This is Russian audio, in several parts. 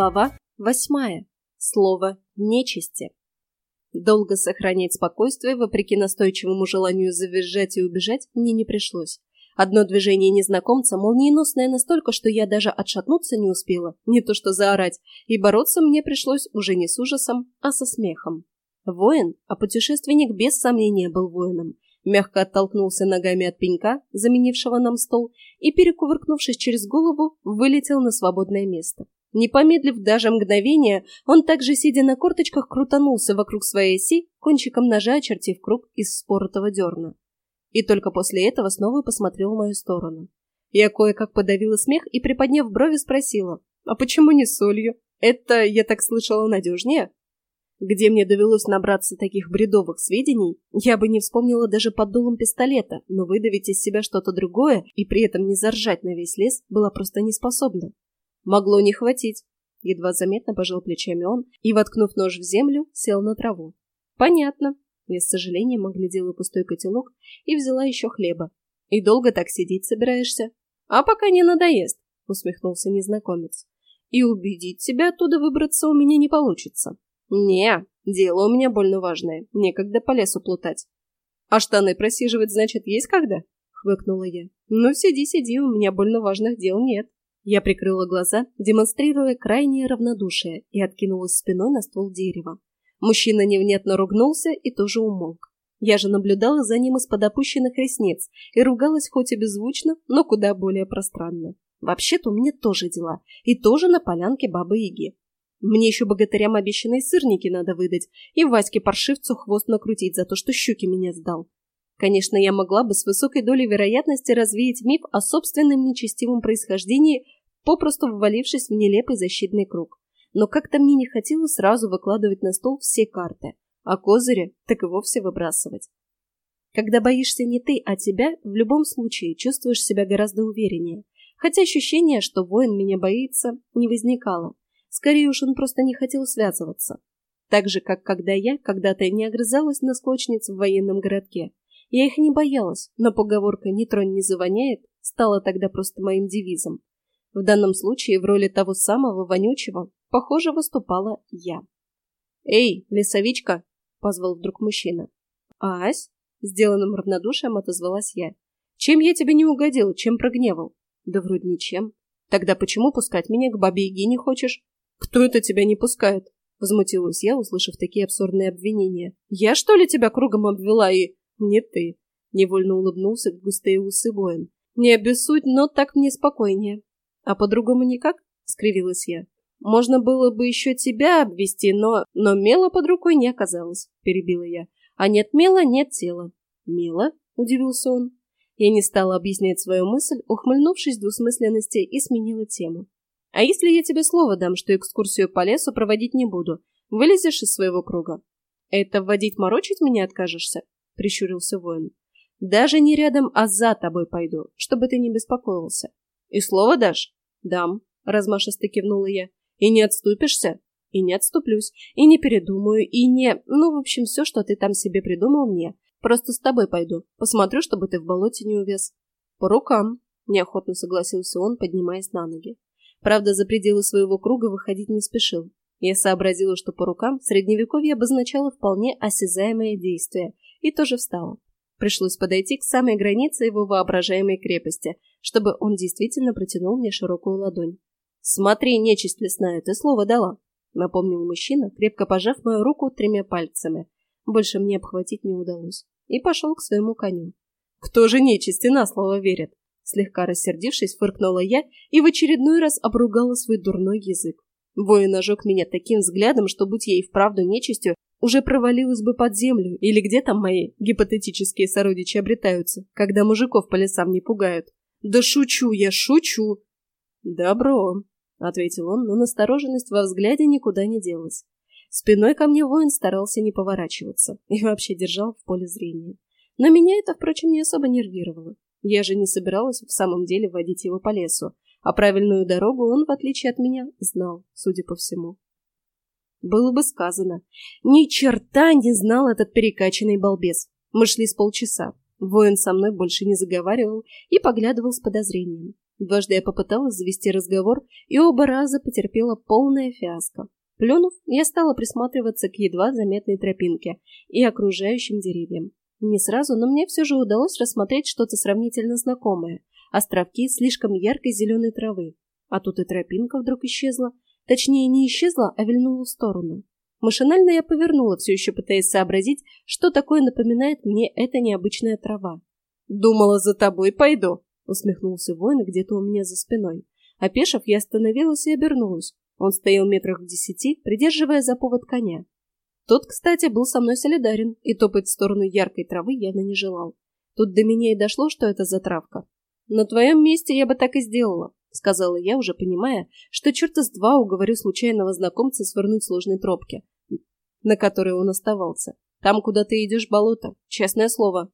Глава восьмая. Слово «нечисти». Долго сохранять спокойствие, вопреки настойчивому желанию завизжать и убежать, мне не пришлось. Одно движение незнакомца, молниеносное настолько, что я даже отшатнуться не успела, не то что заорать, и бороться мне пришлось уже не с ужасом, а со смехом. Воин, а путешественник без сомнения был воином, мягко оттолкнулся ногами от пенька, заменившего нам стол, и, перекувыркнувшись через голову, вылетел на свободное место. Не помедлив даже мгновение, он также, сидя на корточках, крутанулся вокруг своей оси, кончиком ножа очертив круг из споротого дерна. И только после этого снова посмотрел в мою сторону. Я кое-как подавила смех и, приподняв брови, спросила, «А почему не солью? Это, я так слышала, надежнее?» Где мне довелось набраться таких бредовых сведений, я бы не вспомнила даже под дулом пистолета, но выдавить из себя что-то другое и при этом не заржать на весь лес была просто неспособна. Могло не хватить. Едва заметно пожал плечами он и, воткнув нож в землю, сел на траву. Понятно. Я с сожалением оглядела пустой котелок и взяла еще хлеба. И долго так сидеть собираешься? А пока не надоест, усмехнулся незнакомец. И убедить тебя оттуда выбраться у меня не получится. Не, дело у меня больно важное, некогда по лесу плутать. А штаны просиживать, значит, есть когда? Хмыкнула я. Ну, сиди, сиди, у меня больно важных дел нет. Я прикрыла глаза, демонстрируя крайнее равнодушие, и откинулась спиной на ствол дерева. Мужчина невнятно ругнулся и тоже умолк. Я же наблюдала за ним из-под опущенных ресниц и ругалась хоть и беззвучно, но куда более пространно. Вообще-то у меня тоже дела, и тоже на полянке Бабы-Яги. Мне еще богатырям обещанные сырники надо выдать и Ваське паршивцу хвост накрутить за то, что щуки меня сдал. Конечно, я могла бы с высокой долей вероятности развеять миф о собственном нечестивом происхождении, попросту ввалившись в нелепый защитный круг. Но как-то мне не хотелось сразу выкладывать на стол все карты, а козыри так и вовсе выбрасывать. Когда боишься не ты, а тебя, в любом случае чувствуешь себя гораздо увереннее. Хотя ощущение, что воин меня боится, не возникало. Скорее уж он просто не хотел связываться. Так же, как когда я когда-то не огрызалась на склочниц в военном городке. Я их не боялась, но поговорка «не тронь, не завоняет» стала тогда просто моим девизом. В данном случае в роли того самого вонючего, похоже, выступала я. «Эй, лесовичка!» — позвал вдруг мужчина. «Ась?» — сделанным равнодушием отозвалась я. «Чем я тебе не угодил, чем прогневал?» «Да вроде ничем. Тогда почему пускать меня к бабе Яги не хочешь?» «Кто это тебя не пускает?» — возмутилась я, услышав такие абсурдные обвинения. «Я, что ли, тебя кругом обвела и...» «Не ты», — невольно улыбнулся в густые усы воин. «Не обессудь, но так мне спокойнее». «А по-другому никак?» — скривилась я. «Можно было бы еще тебя обвести, но... Но мела под рукой не оказалось», — перебила я. «А нет мела, нет тела». «Мела?» — удивился он. Я не стала объяснять свою мысль, ухмыльнувшись двусмысленности, и сменила тему. «А если я тебе слово дам, что экскурсию по лесу проводить не буду? Вылезешь из своего круга?» «Это вводить морочить меня откажешься?» — прищурился воин. «Даже не рядом, а за тобой пойду, чтобы ты не беспокоился». «И слово дашь?» «Дам», — размашисто кивнула я. «И не отступишься?» «И не отступлюсь, и не передумаю, и не... Ну, в общем, все, что ты там себе придумал, мне. Просто с тобой пойду. Посмотрю, чтобы ты в болоте не увяз». «По рукам», — неохотно согласился он, поднимаясь на ноги. Правда, за пределы своего круга выходить не спешил. Я сообразила, что по рукам в средневековье обозначало вполне осязаемое действие, и тоже встала. Пришлось подойти к самой границе его воображаемой крепости, чтобы он действительно протянул мне широкую ладонь. «Смотри, нечисть лесная, ты слово дала!» — напомнил мужчина, крепко пожав мою руку тремя пальцами. Больше мне обхватить не удалось. И пошел к своему коню. «Кто же нечисти на слово верит?» Слегка рассердившись, фыркнула я и в очередной раз обругала свой дурной язык. Воин ожег меня таким взглядом, что, будь я и вправду нечистью, уже провалилась бы под землю, или где там мои гипотетические сородичи обретаются, когда мужиков по лесам не пугают. Да шучу я, шучу. Добро, ответил он, но настороженность во взгляде никуда не делась. Спиной ко мне воин старался не поворачиваться и вообще держал в поле зрения. Но меня это, впрочем, не особо нервировало. Я же не собиралась в самом деле водить его по лесу, а правильную дорогу он, в отличие от меня, знал, судя по всему. Было бы сказано. Ни черта не знал этот перекачанный балбес. Мы шли с полчаса. Воин со мной больше не заговаривал и поглядывал с подозрением. Дважды я попыталась завести разговор, и оба раза потерпела полное фиаско. Плюнув, я стала присматриваться к едва заметной тропинке и окружающим деревьям. Не сразу, но мне все же удалось рассмотреть что-то сравнительно знакомое. Островки слишком яркой зеленой травы. А тут и тропинка вдруг исчезла. Точнее, не исчезла, а вильнула в сторону. Машинально я повернула, все еще пытаясь сообразить, что такое напоминает мне эта необычная трава. «Думала, за тобой пойду», — усмехнулся воин где-то у меня за спиной. Опешив, я остановилась и обернулась. Он стоял метрах в десяти, придерживая за повод коня. Тот, кстати, был со мной солидарен и топать в сторону яркой травы явно не желал. Тут до меня и дошло, что это за травка. На твоем месте я бы так и сделала, сказала я, уже понимая, что черта с два уговорю случайного знакомца свернуть сложной тропки, на которой он оставался. Там, куда ты идешь, болото, честное слово.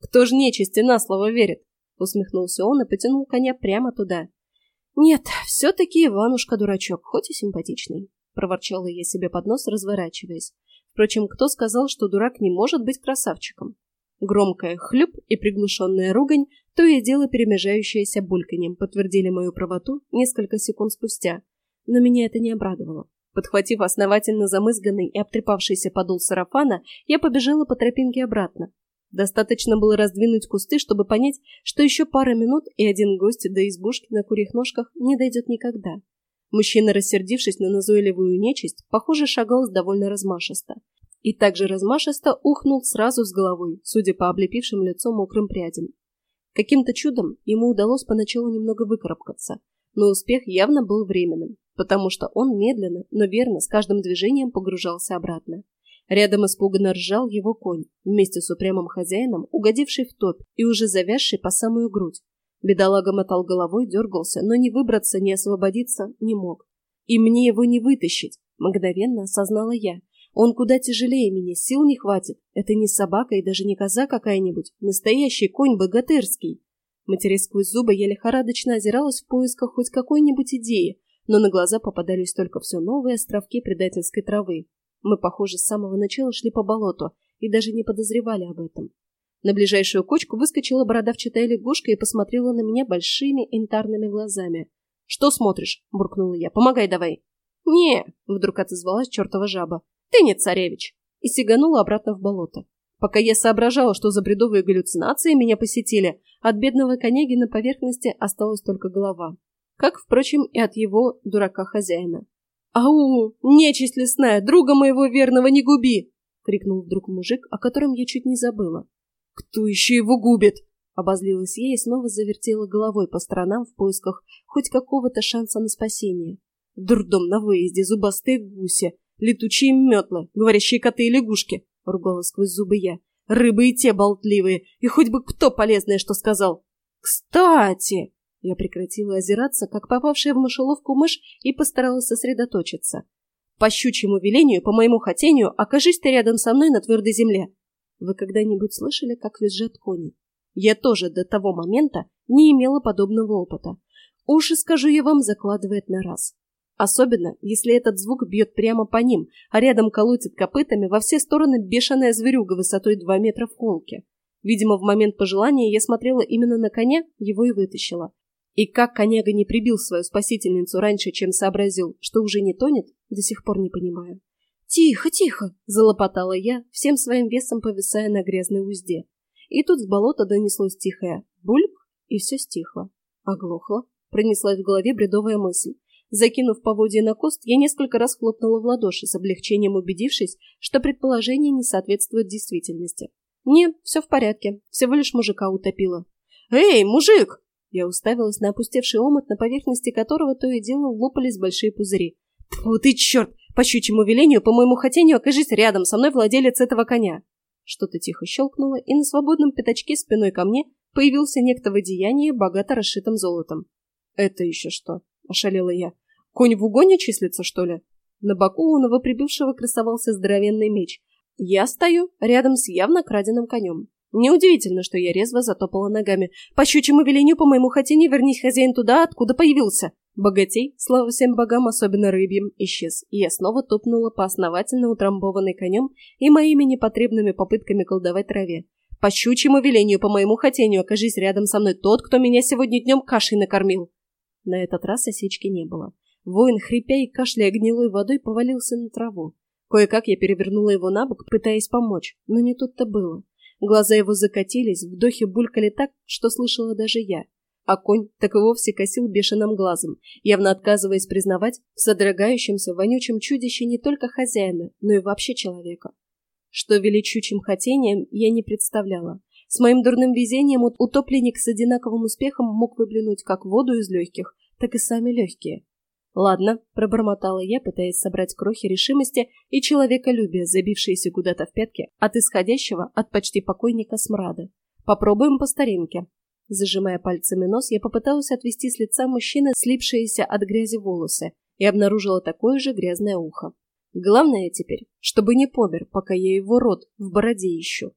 Кто ж нечисти на слово верит? Усмехнулся он и потянул коня прямо туда. Нет, все-таки Иванушка дурачок, хоть и симпатичный. Проворчала я себе под нос, разворачиваясь. Впрочем, кто сказал, что дурак не может быть красавчиком? Громкая хлюп и приглушенная ругань, то и дело перемежающаяся бульканьем, подтвердили мою правоту несколько секунд спустя. Но меня это не обрадовало. Подхватив основательно замызганный и обтрепавшийся подол сарафана, я побежала по тропинке обратно. Достаточно было раздвинуть кусты, чтобы понять, что еще пара минут, и один гость до избушки на курьих ножках не дойдет никогда. Мужчина, рассердившись на назойливую нечисть, похоже, шагал довольно размашисто. И также размашисто ухнул сразу с головой, судя по облепившим лицо мокрым прядям. Каким-то чудом ему удалось поначалу немного выкарабкаться, но успех явно был временным, потому что он медленно, но верно с каждым движением погружался обратно. Рядом испуганно ржал его конь, вместе с упрямым хозяином, угодивший в топь и уже завязший по самую грудь. Бедолага мотал головой, дергался, но ни выбраться, ни освободиться не мог. И мне его не вытащить, мгновенно осознала я. Он куда тяжелее меня, сил не хватит. Это не собака и даже не коза какая-нибудь, настоящий конь богатырский. Матерясь сквозь зубы, я лихорадочно озиралась в поисках хоть какой-нибудь идеи, но на глаза попадались только все новые островки предательской травы. Мы, похоже, с самого начала шли по болоту и даже не подозревали об этом. На ближайшую кочку выскочила бородавчатая лягушка и посмотрела на меня большими янтарными глазами. «Что смотришь?» – буркнула я. «Помогай давай!» «Не!» – вдруг отозвалась чертова жаба. «Ты не царевич!» И сиганула обратно в болото. Пока я соображала, что за бредовые галлюцинации меня посетили, от бедного коняги на поверхности осталась только голова. Как, впрочем, и от его дурака-хозяина. «Ау! Нечисть лесная! Друга моего верного не губи!» — крикнул вдруг мужик, о котором я чуть не забыла. «Кто еще его губит?» Обозлилась я и снова завертела головой по сторонам в поисках хоть какого-то шанса на спасение. Дурдом на выезде, зубастые гуси, летучие метлы, говорящие коты и лягушки, — ругала сквозь зубы я. Рыбы и те болтливые, и хоть бы кто полезное что сказал. Кстати! Я прекратила озираться, как попавшая в мышеловку мышь, и постаралась сосредоточиться. По щучьему велению, по моему хотению, окажись ты рядом со мной на твердой земле. Вы когда-нибудь слышали, как визжат кони? Я тоже до того момента не имела подобного опыта. Уши, скажу я вам, закладывает на раз. Особенно, если этот звук бьет прямо по ним, а рядом колотит копытами во все стороны бешеная зверюга высотой 2 метра в холке. Видимо, в момент пожелания я смотрела именно на коня, его и вытащила. И как коняга не прибил свою спасительницу раньше, чем сообразил, что уже не тонет, до сих пор не понимаю. «Тихо, тихо!» – залопотала я, всем своим весом повисая на грязной узде. И тут с болота донеслось тихое «бульк», и все стихло. Оглохло. Пронеслась в голове бредовая мысль. Закинув поводья на кост, я несколько раз хлопнула в ладоши, с облегчением убедившись, что предположение не соответствует действительности. «Нет, все в порядке. Всего лишь мужика утопило». «Эй, мужик!» Я уставилась на опустевший омут, на поверхности которого то и дело лопались большие пузыри. «Тьфу ты, черт! По щучьему велению, по моему хотению, окажись рядом со мной владелец этого коня. Что-то тихо щелкнуло, и на свободном пятачке спиной ко мне появился некто в одеянии, богато расшитым золотом. «Это еще что?» — ошалела я. «Конь в угоне числится, что ли?» На боку у новоприбывшего красовался здоровенный меч. Я стою рядом с явно краденым конем. Неудивительно, что я резво затопала ногами. По щучьему велению, по моему хотению, вернись хозяин туда, откуда появился. Богатей, слава всем богам, особенно рыбьим, исчез, и я снова топнула по основательно утрамбованной конем и моими непотребными попытками колдовать траве. По щучьему велению, по моему хотению, окажись рядом со мной тот, кто меня сегодня днем кашей накормил. На этот раз осечки не было. Воин, хрипя и кашляя гнилой водой, повалился на траву. Кое-как я перевернула его на бок, пытаясь помочь, но не тут-то было. Глаза его закатились, вдохи булькали так, что слышала даже я. А конь так и вовсе косил бешеным глазом, явно отказываясь признавать в содрогающемся вонючем чудище не только хозяина, но и вообще человека. Что величучим хотением, я не представляла. С моим дурным везением утопленник с одинаковым успехом мог выплюнуть как воду из легких, так и сами легкие. «Ладно», — пробормотала я, пытаясь собрать крохи решимости и человеколюбия, забившиеся куда-то в пятки от исходящего от почти покойника смрада. «Попробуем по старинке». Зажимая пальцами нос, я попыталась отвести с лица мужчины слипшиеся от грязи волосы и обнаружила такое же грязное ухо. Главное теперь, чтобы не помер, пока я его рот в бороде ищу.